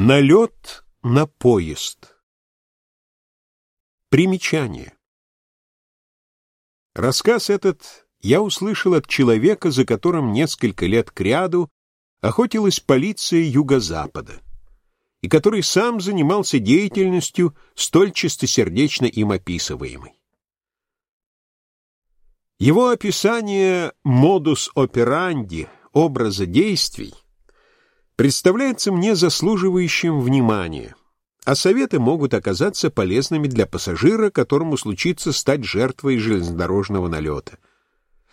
Налет на поезд. Примечание. Рассказ этот я услышал от человека, за которым несколько лет кряду охотилась полиция Юго-Запада, и который сам занимался деятельностью, столь чистосердечно им описываемой. Его описание «модус операнди» образа действий представляется мне заслуживающим внимания, а советы могут оказаться полезными для пассажира, которому случится стать жертвой железнодорожного налета.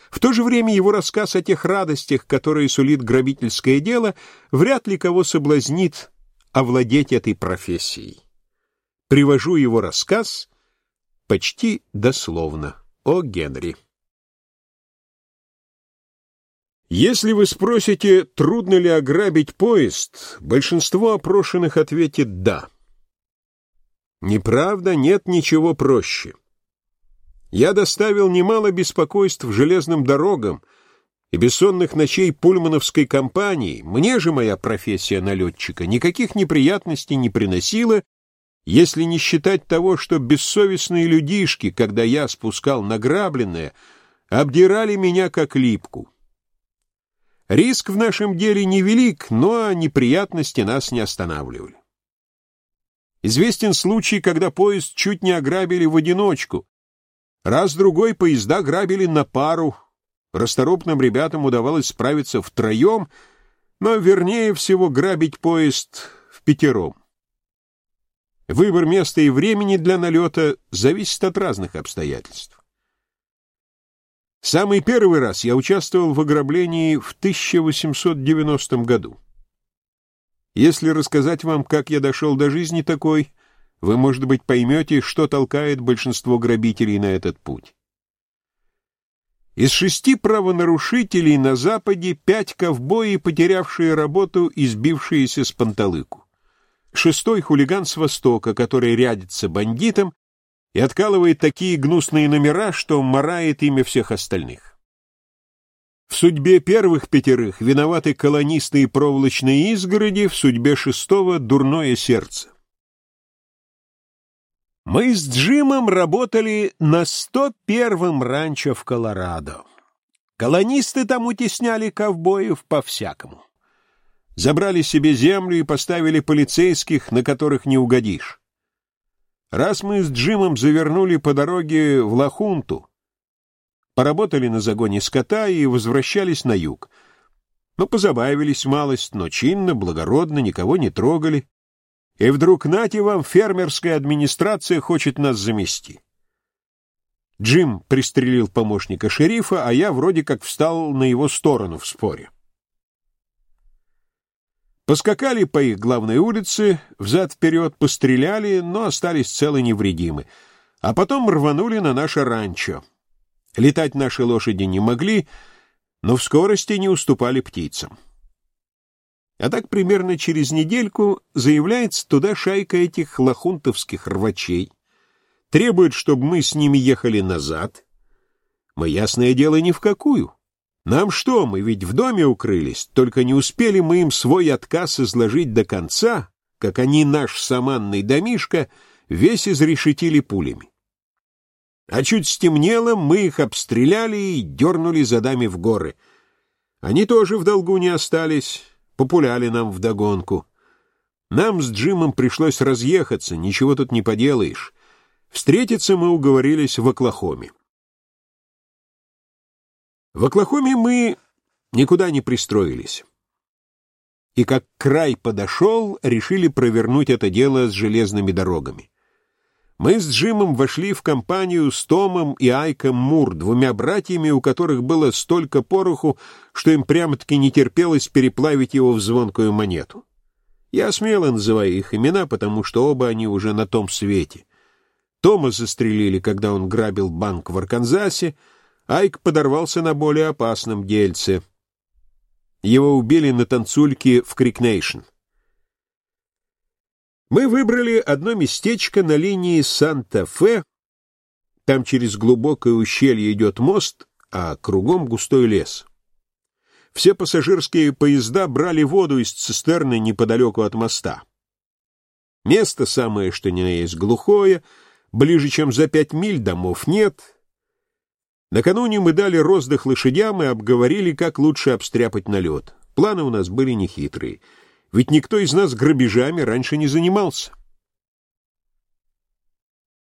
В то же время его рассказ о тех радостях, которые сулит грабительское дело, вряд ли кого соблазнит овладеть этой профессией. Привожу его рассказ почти дословно о Генри. Если вы спросите, трудно ли ограбить поезд, большинство опрошенных ответит «да». Неправда, нет ничего проще. Я доставил немало беспокойств железным дорогам и бессонных ночей пульмановской компании. Мне же моя профессия налетчика никаких неприятностей не приносила, если не считать того, что бессовестные людишки, когда я спускал награбленное, обдирали меня как липку. Риск в нашем деле невелик, но неприятности нас не останавливали. Известен случай, когда поезд чуть не ограбили в одиночку. Раз-другой поезда грабили на пару. Расторопным ребятам удавалось справиться втроем, но вернее всего грабить поезд в пятером. Выбор места и времени для налета зависит от разных обстоятельств. Самый первый раз я участвовал в ограблении в 1890 году. Если рассказать вам, как я дошел до жизни такой, вы, может быть, поймете, что толкает большинство грабителей на этот путь. Из шести правонарушителей на Западе пять ковбои, потерявшие работу и сбившиеся с панталыку. Шестой — хулиган с Востока, который рядится бандитам и откалывает такие гнусные номера, что марает ими всех остальных. В судьбе первых пятерых виноваты колонисты и проволочные изгороди, в судьбе шестого — дурное сердце. Мы с Джимом работали на 101-м ранчо в Колорадо. Колонисты там утесняли ковбоев по-всякому. Забрали себе землю и поставили полицейских, на которых не угодишь. Раз мы с Джимом завернули по дороге в Лахунту, поработали на загоне скота и возвращались на юг. Ну, позабавились малость, но чинно, благородно, никого не трогали. И вдруг, нате вам, фермерская администрация хочет нас замести. Джим пристрелил помощника шерифа, а я вроде как встал на его сторону в споре. Поскакали по их главной улице, взад-вперед постреляли, но остались целы невредимы. А потом рванули на наше ранчо. Летать наши лошади не могли, но в скорости не уступали птицам. А так примерно через недельку заявляется туда шайка этих лохунтовских рвачей, требует, чтобы мы с ними ехали назад. Мы, ясное дело, ни в какую. Нам что, мы ведь в доме укрылись, только не успели мы им свой отказ изложить до конца, как они наш саманный домишко весь изрешетили пулями. А чуть стемнело, мы их обстреляли и дернули задами в горы. Они тоже в долгу не остались, популяли нам вдогонку. Нам с Джимом пришлось разъехаться, ничего тут не поделаешь. Встретиться мы уговорились в Оклахоме. В Оклахоме мы никуда не пристроились. И как край подошел, решили провернуть это дело с железными дорогами. Мы с Джимом вошли в компанию с Томом и Айком Мур, двумя братьями, у которых было столько пороху, что им прямо-таки не терпелось переплавить его в звонкую монету. Я смело называю их имена, потому что оба они уже на том свете. Тома застрелили, когда он грабил банк в Арканзасе, Айк подорвался на более опасном дельце. Его убили на танцульке в Крикнейшн. Мы выбрали одно местечко на линии Санта-Фе. Там через глубокое ущелье идет мост, а кругом густой лес. Все пассажирские поезда брали воду из цистерны неподалеку от моста. Место самое, что ни на есть глухое, ближе, чем за пять миль домов нет. Накануне мы дали роздых лошадям и обговорили, как лучше обстряпать налет. Планы у нас были нехитрые, ведь никто из нас грабежами раньше не занимался.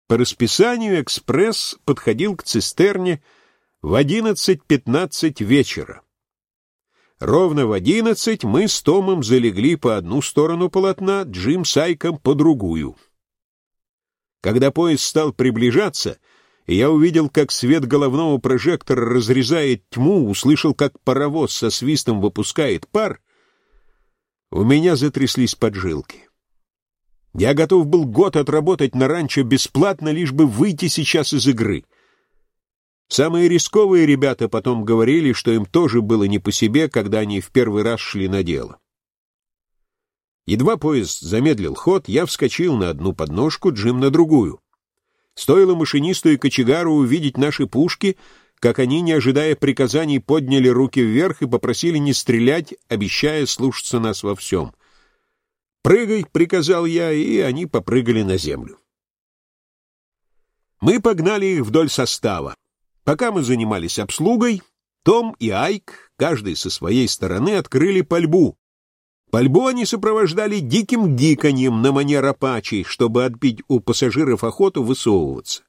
По расписанию экспресс подходил к цистерне в 11.15 вечера. Ровно в одиннадцать мы с Томом залегли по одну сторону полотна, Джим с Айком по другую. Когда поезд стал приближаться, я увидел, как свет головного прожектора разрезает тьму, услышал, как паровоз со свистом выпускает пар, у меня затряслись поджилки. Я готов был год отработать на ранчо бесплатно, лишь бы выйти сейчас из игры. Самые рисковые ребята потом говорили, что им тоже было не по себе, когда они в первый раз шли на дело. Едва поезд замедлил ход, я вскочил на одну подножку, Джим на другую. Стоило машинисту и кочегару увидеть наши пушки, как они, не ожидая приказаний, подняли руки вверх и попросили не стрелять, обещая слушаться нас во всем. «Прыгай!» — приказал я, и они попрыгали на землю. Мы погнали их вдоль состава. Пока мы занимались обслугой, Том и Айк, каждый со своей стороны, открыли пальбу. Пальбу они сопровождали диким гиканьем на манер апачей, чтобы отбить у пассажиров охоту высовываться.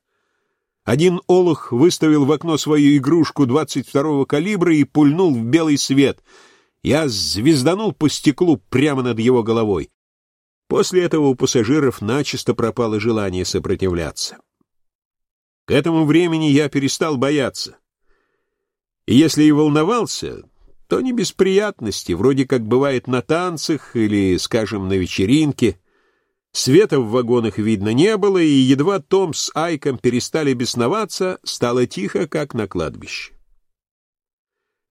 Один олух выставил в окно свою игрушку 22-го калибра и пульнул в белый свет. Я звезданул по стеклу прямо над его головой. После этого у пассажиров начисто пропало желание сопротивляться. К этому времени я перестал бояться. И если и волновался, то не без приятности, вроде как бывает на танцах или, скажем, на вечеринке. Света в вагонах видно не было, и едва Том с Айком перестали бесноваться, стало тихо, как на кладбище.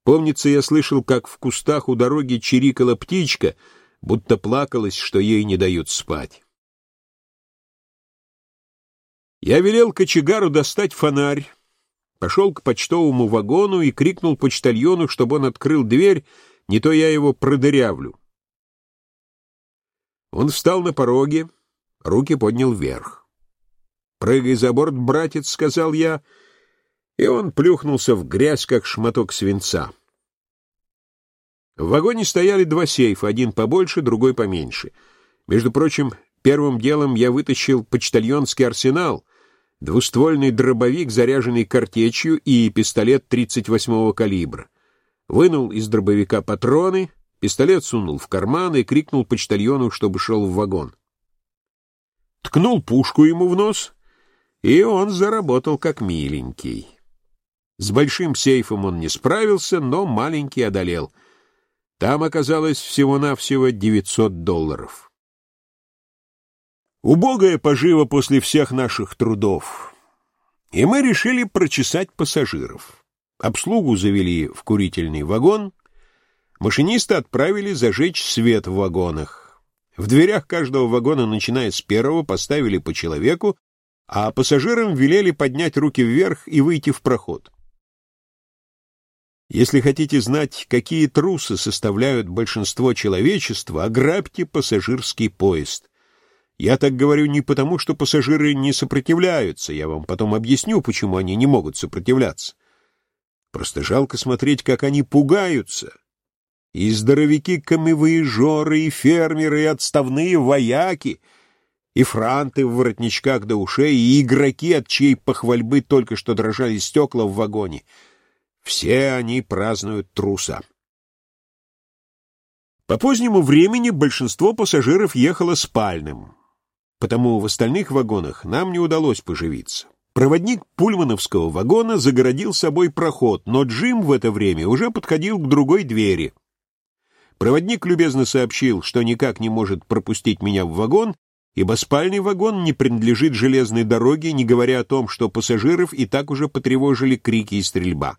Помнится, я слышал, как в кустах у дороги чирикала птичка, будто плакалась, что ей не дают спать. Я велел кочегару достать фонарь, пошел к почтовому вагону и крикнул почтальону, чтобы он открыл дверь, не то я его продырявлю. Он встал на пороге, руки поднял вверх. «Прыгай за борт, братец», — сказал я, и он плюхнулся в грязь, как шматок свинца. В вагоне стояли два сейфа, один побольше, другой поменьше. Между прочим, первым делом я вытащил почтальонский арсенал — двуствольный дробовик, заряженный картечью, и пистолет 38-го калибра. Вынул из дробовика патроны, пистолет сунул в карман и крикнул почтальону, чтобы шел в вагон. Ткнул пушку ему в нос, и он заработал как миленький. С большим сейфом он не справился, но маленький одолел. Там оказалось всего-навсего 900 долларов. Убогая пожива после всех наших трудов. И мы решили прочесать пассажиров. Обслугу завели в курительный вагон, машиниста отправили зажечь свет в вагонах. В дверях каждого вагона, начиная с первого, поставили по человеку, а пассажирам велели поднять руки вверх и выйти в проход. Если хотите знать, какие трусы составляют большинство человечества, ограбьте пассажирский поезд. Я так говорю не потому, что пассажиры не сопротивляются, я вам потом объясню, почему они не могут сопротивляться. Просто жалко смотреть, как они пугаются. И здоровяки камевоежоры, и фермеры, и отставные вояки, и франты в воротничках до ушей, и игроки, от чьей похвальбы только что дрожали стекла в вагоне. Все они празднуют труса. По позднему времени большинство пассажиров ехало спальным потому в остальных вагонах нам не удалось поживиться. Проводник пульмановского вагона загородил собой проход, но Джим в это время уже подходил к другой двери. Проводник любезно сообщил, что никак не может пропустить меня в вагон, ибо спальный вагон не принадлежит железной дороге, не говоря о том, что пассажиров и так уже потревожили крики и стрельба.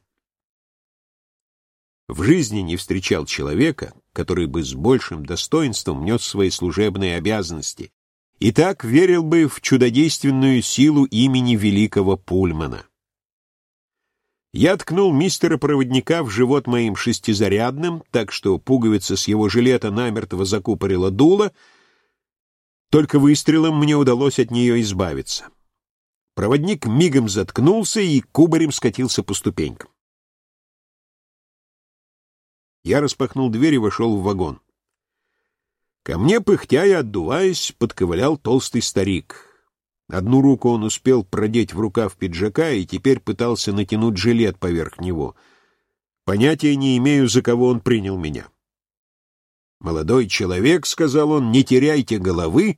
В жизни не встречал человека, который бы с большим достоинством нес свои служебные обязанности, и так верил бы в чудодейственную силу имени великого Пульмана. Я ткнул мистера-проводника в живот моим шестизарядным, так что пуговица с его жилета намертво закупорила дуло. Только выстрелом мне удалось от нее избавиться. Проводник мигом заткнулся и кубарем скатился по ступенькам. Я распахнул дверь и вошел в вагон. Ко мне, пыхтя и отдуваясь, подковылял толстый старик. Одну руку он успел продеть в рукав пиджака и теперь пытался натянуть жилет поверх него. Понятия не имею, за кого он принял меня. «Молодой человек», — сказал он, — «не теряйте головы,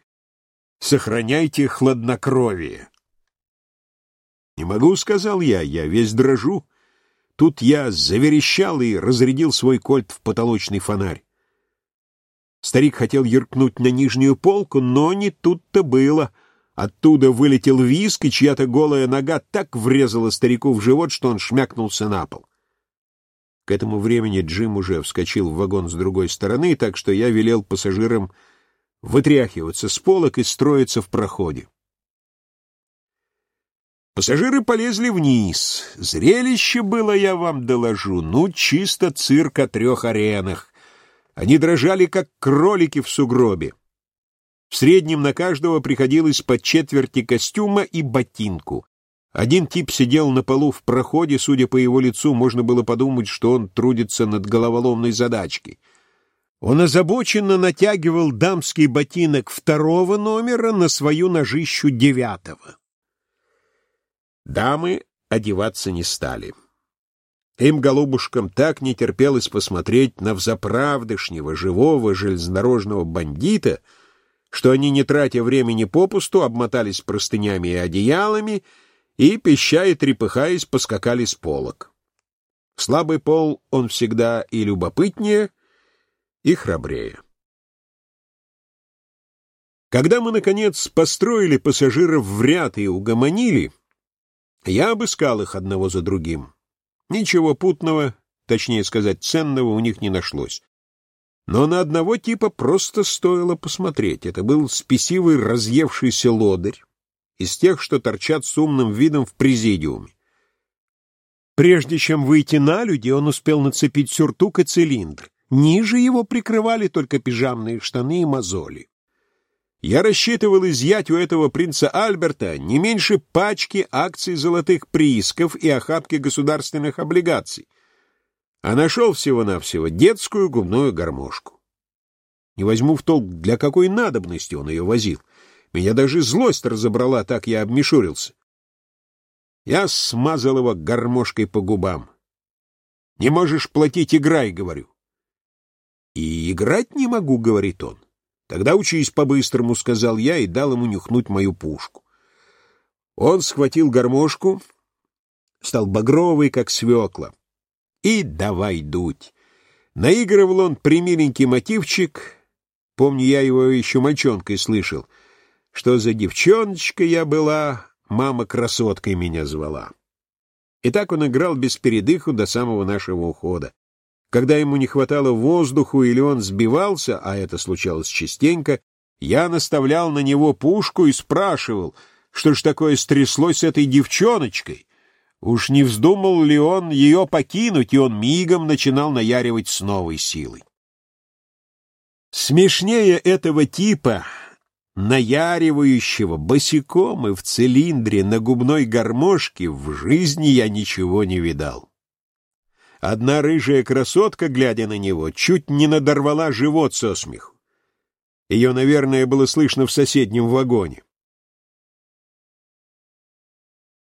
сохраняйте хладнокровие». «Не могу», — сказал я, — «я весь дрожу». Тут я заверещал и разрядил свой кольт в потолочный фонарь. Старик хотел юркнуть на нижнюю полку, но не тут-то было. Оттуда вылетел виск, и чья-то голая нога так врезала старику в живот, что он шмякнулся на пол. К этому времени Джим уже вскочил в вагон с другой стороны, так что я велел пассажирам вытряхиваться с полок и строиться в проходе. Пассажиры полезли вниз. Зрелище было, я вам доложу, ну, чисто цирк о трех аренах. Они дрожали, как кролики в сугробе. В среднем на каждого приходилось по четверти костюма и ботинку. Один тип сидел на полу в проходе, судя по его лицу, можно было подумать, что он трудится над головоломной задачкой. Он озабоченно натягивал дамский ботинок второго номера на свою ножищу девятого. Дамы одеваться не стали. Им, голубушкам, так не терпелось посмотреть на взаправдышнего, живого железнодорожного бандита, что они, не тратя времени попусту, обмотались простынями и одеялами и, пища и трепыхаясь, поскакали с полок. Слабый пол он всегда и любопытнее, и храбрее. Когда мы, наконец, построили пассажиров в ряд и угомонили, я обыскал их одного за другим. Ничего путного, точнее сказать, ценного у них не нашлось. Но на одного типа просто стоило посмотреть. Это был спесивый разъевшийся лодырь, из тех, что торчат с умным видом в президиуме. Прежде чем выйти на люди, он успел нацепить сюртук и цилиндр. Ниже его прикрывали только пижамные штаны и мозоли. Я рассчитывал изъять у этого принца Альберта не меньше пачки акций золотых приисков и охапки государственных облигаций, а нашел всего-навсего детскую губную гармошку. Не возьму в толк, для какой надобности он ее возил. Меня даже злость разобрала, так я обмешурился. Я смазал его гармошкой по губам. «Не можешь платить, играй», — говорю. «И играть не могу», — говорит он. «Тогда учись по-быстрому», — сказал я и дал ему нюхнуть мою пушку. Он схватил гармошку, стал багровый, как свекла, и давай дуть. Наигрывал он примиленький мотивчик, помню, я его еще мальчонкой слышал, что за девчоночка я была, мама красоткой меня звала. И так он играл без передыху до самого нашего ухода. Когда ему не хватало воздуху или он сбивался, а это случалось частенько, я наставлял на него пушку и спрашивал, что ж такое стряслось с этой девчоночкой. Уж не вздумал ли он ее покинуть, и он мигом начинал наяривать с новой силой. Смешнее этого типа, наяривающего босиком и в цилиндре на губной гармошке, в жизни я ничего не видал. Одна рыжая красотка, глядя на него, чуть не надорвала живот со смеху. Ее, наверное, было слышно в соседнем вагоне.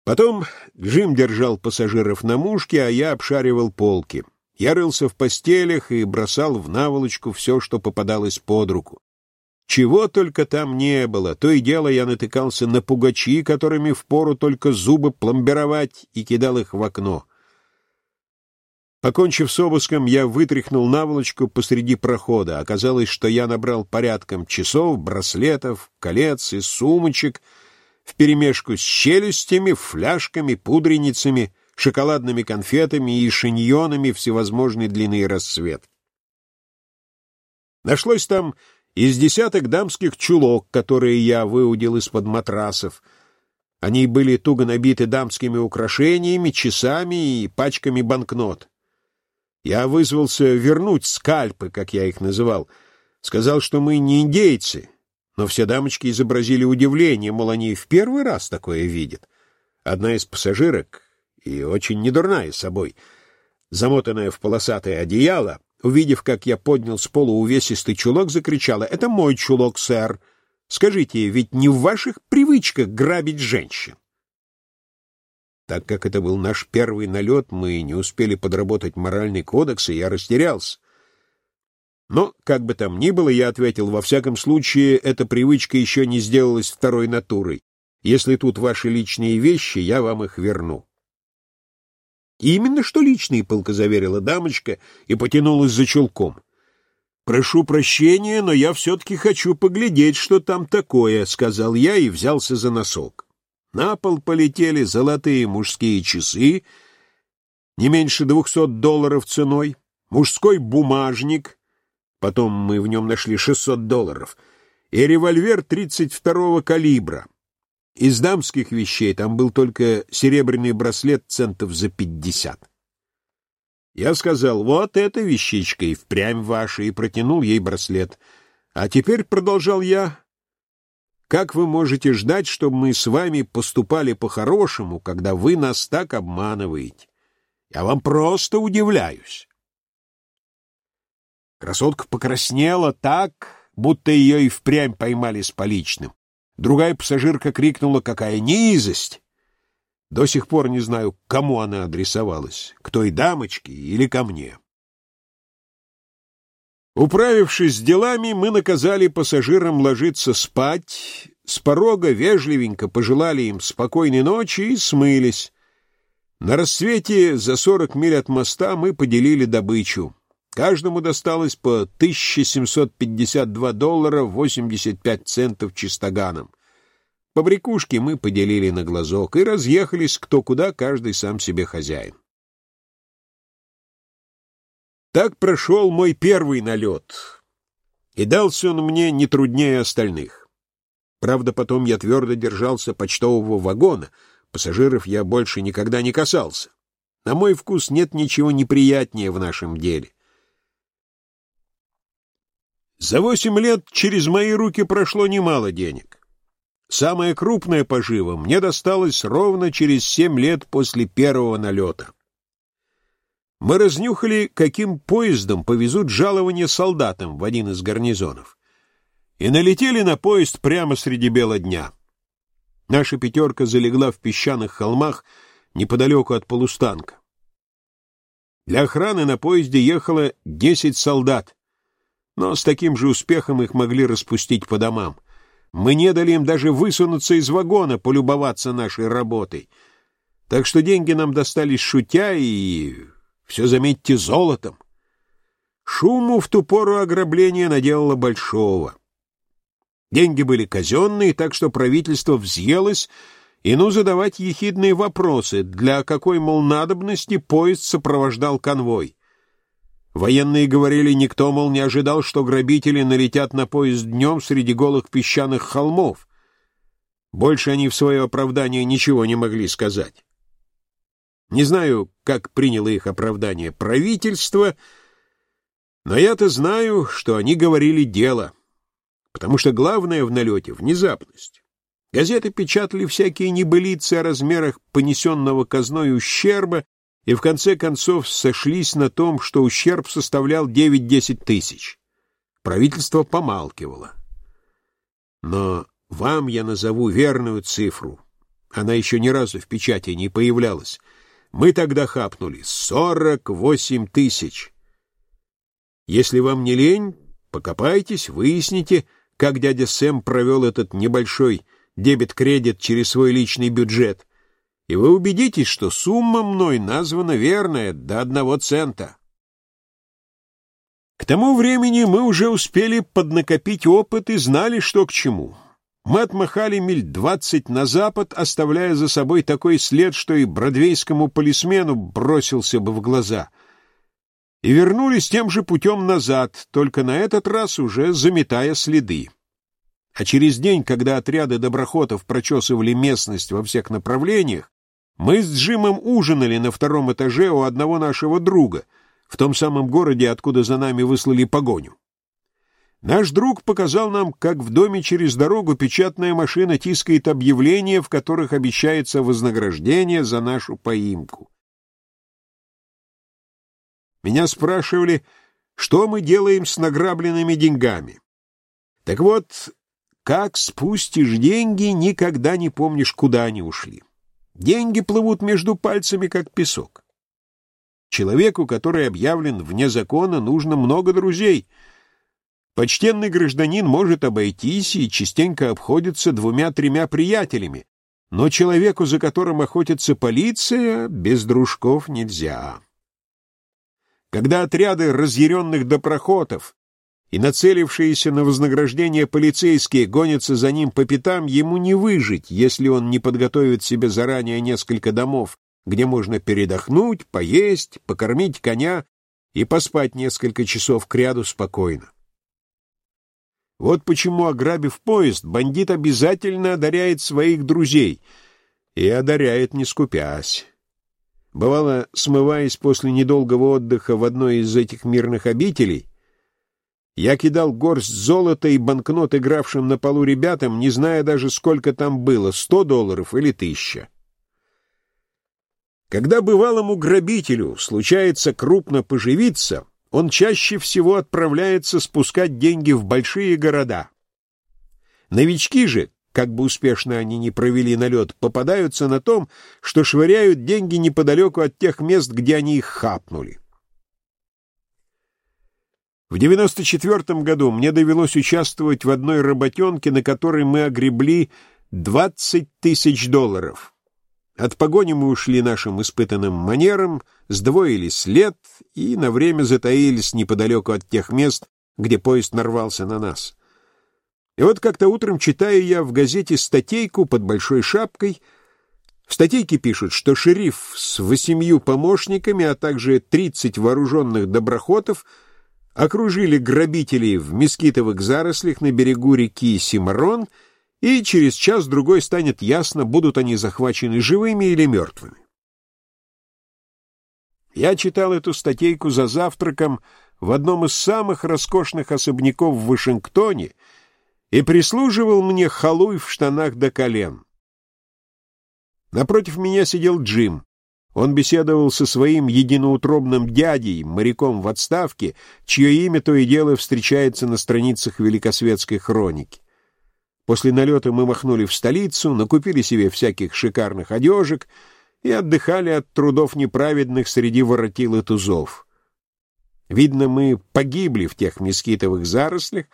Потом Джим держал пассажиров на мушке, а я обшаривал полки. Я рылся в постелях и бросал в наволочку все, что попадалось под руку. Чего только там не было, то и дело я натыкался на пугачи, которыми впору только зубы пломбировать, и кидал их в окно. Покончив с обыском, я вытряхнул наволочку посреди прохода. Оказалось, что я набрал порядком часов, браслетов, колец и сумочек вперемешку с челюстями, фляжками, пудреницами, шоколадными конфетами и шиньонами всевозможной длины и расцветки. Нашлось там из десяток дамских чулок, которые я выудил из-под матрасов. Они были туго набиты дамскими украшениями, часами и пачками банкнот. Я вызвался вернуть скальпы, как я их называл. Сказал, что мы не индейцы, Но все дамочки изобразили удивление, мол, они в первый раз такое видят. Одна из пассажирок, и очень недурная собой, замотанная в полосатое одеяло, увидев, как я поднял с пола увесистый чулок, закричала, «Это мой чулок, сэр! Скажите, ведь не в ваших привычках грабить женщин?» Так как это был наш первый налет, мы не успели подработать моральный кодекс, и я растерялся. Но, как бы там ни было, я ответил, во всяком случае, эта привычка еще не сделалась второй натурой. Если тут ваши личные вещи, я вам их верну. «Именно что личные», — пылко заверила дамочка и потянулась за чулком. «Прошу прощения, но я все-таки хочу поглядеть, что там такое», — сказал я и взялся за носок. На пол полетели золотые мужские часы, не меньше двухсот долларов ценой, мужской бумажник, потом мы в нем нашли шестьсот долларов, и револьвер тридцать второго калибра. Из дамских вещей там был только серебряный браслет центов за пятьдесят. Я сказал, вот эта вещичка и впрямь ваша, и протянул ей браслет. А теперь, продолжал я, как вы можете ждать, чтобы мы с вами поступали по-хорошему, когда вы нас так обманываете? Я вам просто удивляюсь. Красотка покраснела так, будто ее и впрямь поймали с поличным. Другая пассажирка крикнула «Какая низость!» До сих пор не знаю, кому она адресовалась, к той дамочке или ко мне. Управившись с делами, мы наказали пассажирам ложиться спать, с порога вежливенько пожелали им спокойной ночи и смылись. На рассвете за сорок миль от моста мы поделили добычу. Каждому досталось по 1752 доллара 85 центов чистоганом. Побрякушки мы поделили на глазок и разъехались кто куда, каждый сам себе хозяин. Так прошел мой первый налет, и дался он мне не труднее остальных. Правда, потом я твердо держался почтового вагона, пассажиров я больше никогда не касался. На мой вкус нет ничего неприятнее в нашем деле. За восемь лет через мои руки прошло немало денег. Самая крупная пожива мне досталась ровно через семь лет после первого налета мы разнюхали, каким поездом повезут жалование солдатам в один из гарнизонов. И налетели на поезд прямо среди бела дня. Наша пятерка залегла в песчаных холмах неподалеку от полустанка. Для охраны на поезде ехало десять солдат, но с таким же успехом их могли распустить по домам. Мы не дали им даже высунуться из вагона, полюбоваться нашей работой. Так что деньги нам достались шутя и все, заметьте, золотом. Шуму в ту пору ограбление наделало большого. Деньги были казенные, так что правительство взъелось, и ну задавать ехидные вопросы, для какой, мол, надобности поезд сопровождал конвой. Военные говорили, никто, мол, не ожидал, что грабители налетят на поезд днем среди голых песчаных холмов. Больше они в свое оправдание ничего не могли сказать. Не знаю, как приняло их оправдание правительство, но я-то знаю, что они говорили дело, потому что главное в налете — внезапность. Газеты печатали всякие небылицы о размерах понесенного казной ущерба и в конце концов сошлись на том, что ущерб составлял 9-10 тысяч. Правительство помалкивало. Но вам я назову верную цифру. Она еще ни разу в печати не появлялась — мы тогда хапнули сорок восемь тысяч. Если вам не лень, покопайтесь, выясните, как дядя Сэм провел этот небольшой дебет-кредит через свой личный бюджет, и вы убедитесь, что сумма мной названа верная до одного цента. К тому времени мы уже успели поднакопить опыт и знали, что к чему. Мы отмахали миль двадцать на запад, оставляя за собой такой след, что и бродвейскому полисмену бросился бы в глаза. И вернулись тем же путем назад, только на этот раз уже заметая следы. А через день, когда отряды доброхотов прочесывали местность во всех направлениях, мы с Джимом ужинали на втором этаже у одного нашего друга, в том самом городе, откуда за нами выслали погоню. Наш друг показал нам, как в доме через дорогу печатная машина тискает объявления, в которых обещается вознаграждение за нашу поимку. Меня спрашивали, что мы делаем с награбленными деньгами. Так вот, как спустишь деньги, никогда не помнишь, куда они ушли. Деньги плывут между пальцами, как песок. Человеку, который объявлен вне закона, нужно много друзей. Почтенный гражданин может обойтись и частенько обходится двумя-тремя приятелями, но человеку, за которым охотится полиция, без дружков нельзя. Когда отряды разъяренных допроходов и нацелившиеся на вознаграждение полицейские гонятся за ним по пятам, ему не выжить, если он не подготовит себе заранее несколько домов, где можно передохнуть, поесть, покормить коня и поспать несколько часов кряду спокойно. Вот почему, ограбив поезд, бандит обязательно одаряет своих друзей, и одаряет не скупясь. Бывало, смываясь после недолгого отдыха в одной из этих мирных обителей, я кидал горсть золота и банкнот игравшим на полу ребятам, не зная даже, сколько там было, сто долларов или тысяча. Когда бывалому грабителю случается крупно поживиться, он чаще всего отправляется спускать деньги в большие города. Новички же, как бы успешно они ни провели налет, попадаются на том, что швыряют деньги неподалеку от тех мест, где они их хапнули. В 94 году мне довелось участвовать в одной работенке, на которой мы огребли 20 тысяч долларов. От погони мы ушли нашим испытанным манерам, сдвоили след и на время затаились неподалеку от тех мест, где поезд нарвался на нас. И вот как-то утром читаю я в газете статейку под большой шапкой. В статейке пишут, что шериф с восемью помощниками, а также 30 вооруженных доброхотов окружили грабителей в мескитовых зарослях на берегу реки Симарон, и через час-другой станет ясно, будут они захвачены живыми или мертвыми. Я читал эту статейку за завтраком в одном из самых роскошных особняков в Вашингтоне — и прислуживал мне халуй в штанах до колен. Напротив меня сидел Джим. Он беседовал со своим единоутробным дядей, моряком в отставке, чье имя то и дело встречается на страницах Великосветской хроники. После налета мы махнули в столицу, накупили себе всяких шикарных одежек и отдыхали от трудов неправедных среди воротил и тузов. Видно, мы погибли в тех мескитовых зарослях,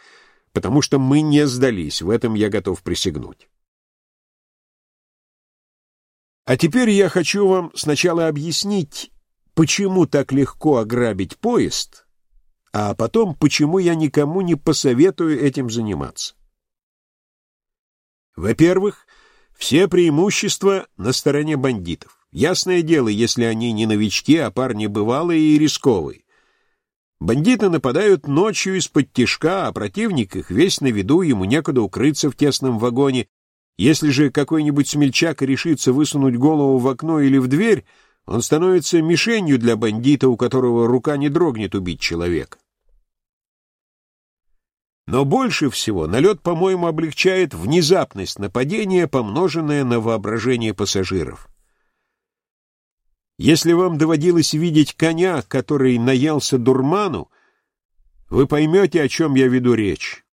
потому что мы не сдались, в этом я готов присягнуть. А теперь я хочу вам сначала объяснить, почему так легко ограбить поезд, а потом, почему я никому не посоветую этим заниматься. Во-первых, все преимущества на стороне бандитов. Ясное дело, если они не новички, а парни бывалые и рисковые. Бандиты нападают ночью из-под тишка, а противник их весь на виду, ему некуда укрыться в тесном вагоне. Если же какой-нибудь смельчак решится высунуть голову в окно или в дверь, он становится мишенью для бандита, у которого рука не дрогнет убить человека. Но больше всего налет, по-моему, облегчает внезапность нападения, помноженная на воображение пассажиров. Если вам доводилось видеть коня, который наелся дурману, вы поймете, о чем я веду речь.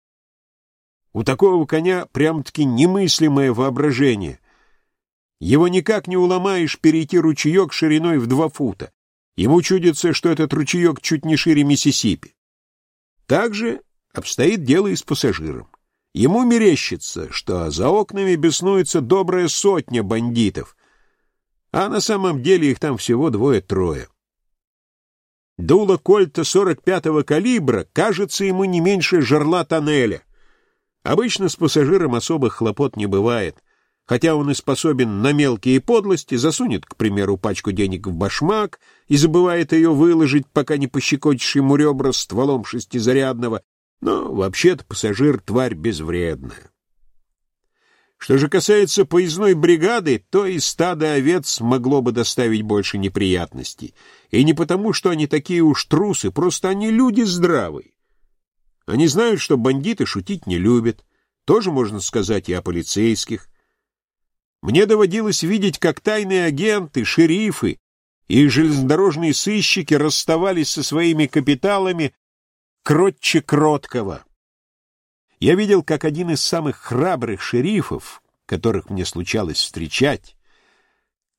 У такого коня прям-таки немыслимое воображение. Его никак не уломаешь перейти ручеек шириной в два фута. Ему чудится, что этот ручеек чуть не шире Миссисипи. Так же обстоит дело и с пассажиром. Ему мерещится, что за окнами беснуется добрая сотня бандитов, а на самом деле их там всего двое-трое. Дуло кольта 45-го калибра кажется ему не меньше жерла тоннеля. Обычно с пассажиром особых хлопот не бывает. Хотя он и способен на мелкие подлости, засунет, к примеру, пачку денег в башмак и забывает ее выложить, пока не пощекочешь ему ребра стволом шестизарядного, но вообще-то пассажир — тварь безвредная. Что же касается поездной бригады, то и стадо овец могло бы доставить больше неприятностей. И не потому, что они такие уж трусы, просто они люди здравые. Они знают, что бандиты шутить не любят. Тоже можно сказать и о полицейских. Мне доводилось видеть, как тайные агенты, шерифы и железнодорожные сыщики расставались со своими капиталами кротче кроткого. Я видел, как один из самых храбрых шерифов, которых мне случалось встречать,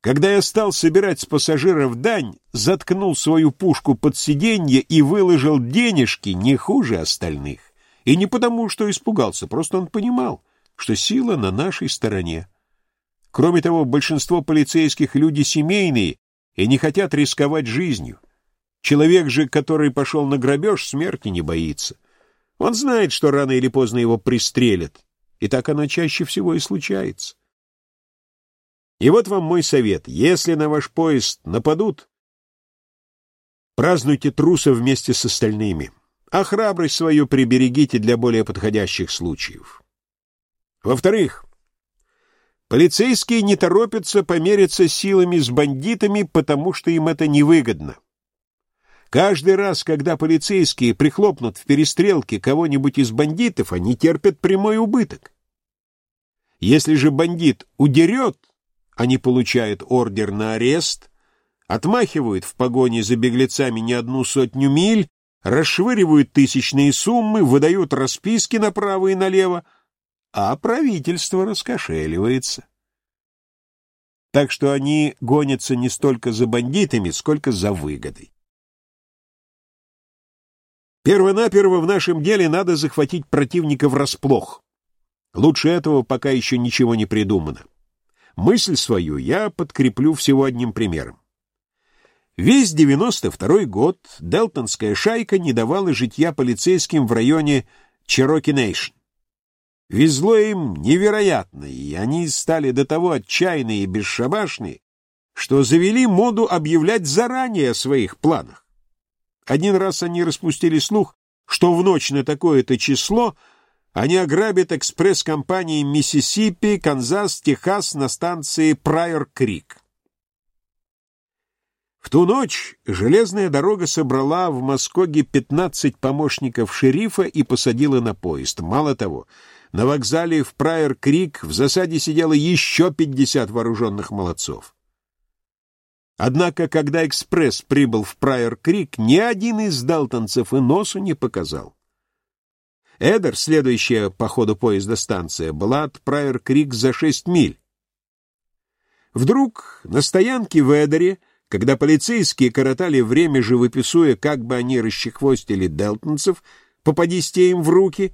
когда я стал собирать с пассажиров дань, заткнул свою пушку под сиденье и выложил денежки не хуже остальных. И не потому, что испугался, просто он понимал, что сила на нашей стороне. Кроме того, большинство полицейских люди семейные и не хотят рисковать жизнью. Человек же, который пошел на грабеж, смерти не боится. Он знает, что рано или поздно его пристрелят, и так оно чаще всего и случается. И вот вам мой совет. Если на ваш поезд нападут, празднуйте труса вместе с остальными, а храбрость свою приберегите для более подходящих случаев. Во-вторых, полицейские не торопятся помериться силами с бандитами, потому что им это невыгодно. Каждый раз, когда полицейские прихлопнут в перестрелке кого-нибудь из бандитов, они терпят прямой убыток. Если же бандит удерет, они получают ордер на арест, отмахивают в погоне за беглецами не одну сотню миль, расшвыривают тысячные суммы, выдают расписки направо и налево, а правительство раскошеливается. Так что они гонятся не столько за бандитами, сколько за выгодой. Первонаперво в нашем деле надо захватить противника врасплох. Лучше этого пока еще ничего не придумано. Мысль свою я подкреплю всего одним примером. Весь 92-й год Делтонская шайка не давала житья полицейским в районе Чероки-Нейшн. Везло им невероятно, и они стали до того отчаянные и бесшабашные, что завели моду объявлять заранее о своих планах. Один раз они распустили слух, что в ночь на такое-то число — они ограбят экспресс-компании Миссисипи, Канзас, Техас на станции Прайор-Крик. В ту ночь железная дорога собрала в Москоге 15 помощников шерифа и посадила на поезд. Мало того, на вокзале в Прайор-Крик в засаде сидело еще 50 вооруженных молодцов. Однако, когда экспресс прибыл в Прайор-Крик, ни один из далтонцев и носу не показал. Эдер, следующая по ходу поезда станция, была от Прайер-Крик за шесть миль. Вдруг на стоянке в Эдере, когда полицейские коротали время, живописуя, как бы они расчехвостили делтонцев, попадись те им в руки,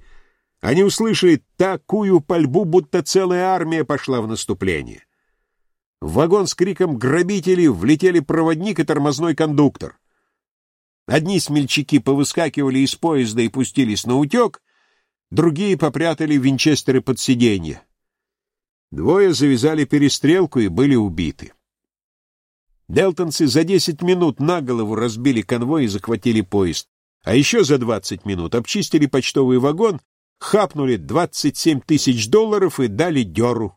они услышали такую пальбу, будто целая армия пошла в наступление. В вагон с криком «Грабители!» влетели проводник и тормозной кондуктор. Одни смельчаки повыскакивали из поезда и пустились на утек, другие попрятали винчестеры под сиденье. Двое завязали перестрелку и были убиты. Делтонцы за десять минут на голову разбили конвой и захватили поезд, а еще за двадцать минут обчистили почтовый вагон, хапнули двадцать семь тысяч долларов и дали дёру.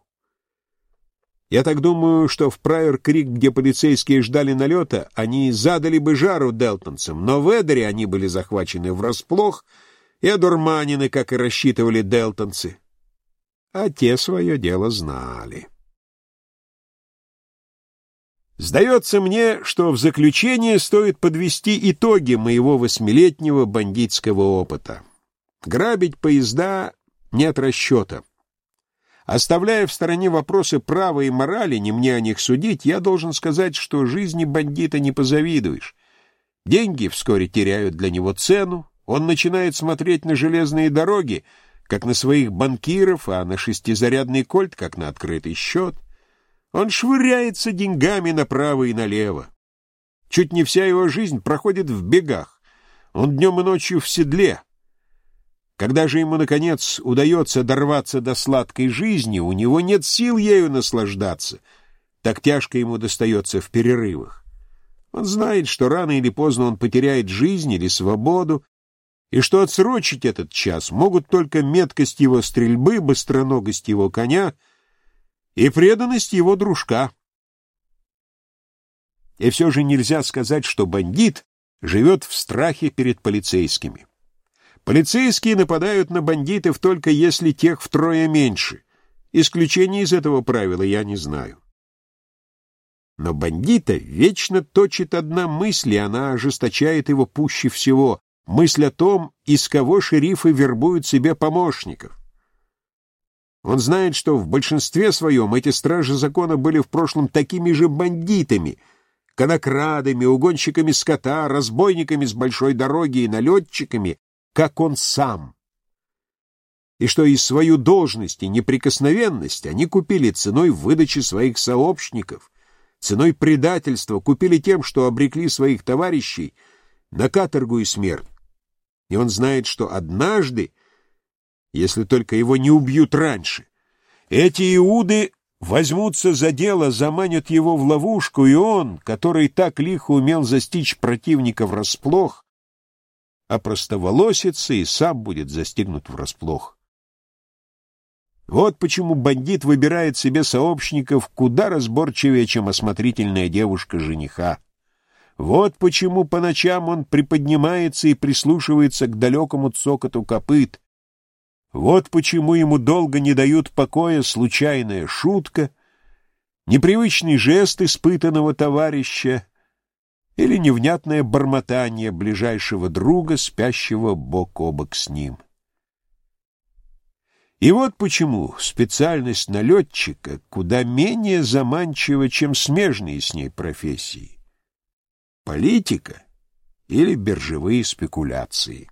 Я так думаю, что в Прайор-Крик, где полицейские ждали налета, они задали бы жару делтонцам, но в Эдере они были захвачены врасплох — и одурманены, как и рассчитывали делтонцы. А те свое дело знали. Сдается мне, что в заключение стоит подвести итоги моего восьмилетнего бандитского опыта. Грабить поезда нет расчета. Оставляя в стороне вопросы права и морали, не мне о них судить, я должен сказать, что жизни бандита не позавидуешь. Деньги вскоре теряют для него цену, он начинает смотреть на железные дороги, как на своих банкиров, а на шестизарядный кольт, как на открытый счет. Он швыряется деньгами направо и налево. Чуть не вся его жизнь проходит в бегах. Он днем и ночью в седле. Когда же ему, наконец, удается дорваться до сладкой жизни, у него нет сил ею наслаждаться. Так тяжко ему достается в перерывах. Он знает, что рано или поздно он потеряет жизнь или свободу, и что отсрочить этот час могут только меткость его стрельбы, быстроногость его коня и преданность его дружка. И все же нельзя сказать, что бандит живет в страхе перед полицейскими. Полицейские нападают на бандитов только если тех втрое меньше. Исключения из этого правила я не знаю. Но бандита вечно точит одна мысль, и она ожесточает его пуще всего. Мысль о том, из кого шерифы вербуют себе помощников. Он знает, что в большинстве своем эти стражи закона были в прошлом такими же бандитами, конокрадами, угонщиками скота, разбойниками с большой дороги и налетчиками, как он сам. И что и свою должность и неприкосновенность они купили ценой выдачи своих сообщников, ценой предательства, купили тем, что обрекли своих товарищей на каторгу и смерть. И он знает, что однажды, если только его не убьют раньше, эти иуды возьмутся за дело, заманят его в ловушку, и он, который так лихо умел застичь противника врасплох, опростоволосится и сам будет застигнут врасплох. Вот почему бандит выбирает себе сообщников куда разборчивее, чем осмотрительная девушка жениха. Вот почему по ночам он приподнимается и прислушивается к далекому цокоту копыт. Вот почему ему долго не дают покоя случайная шутка, непривычный жест испытанного товарища, или невнятное бормотание ближайшего друга, спящего бок о бок с ним. И вот почему специальность налетчика куда менее заманчива, чем смежные с ней профессии. Политика или биржевые спекуляции.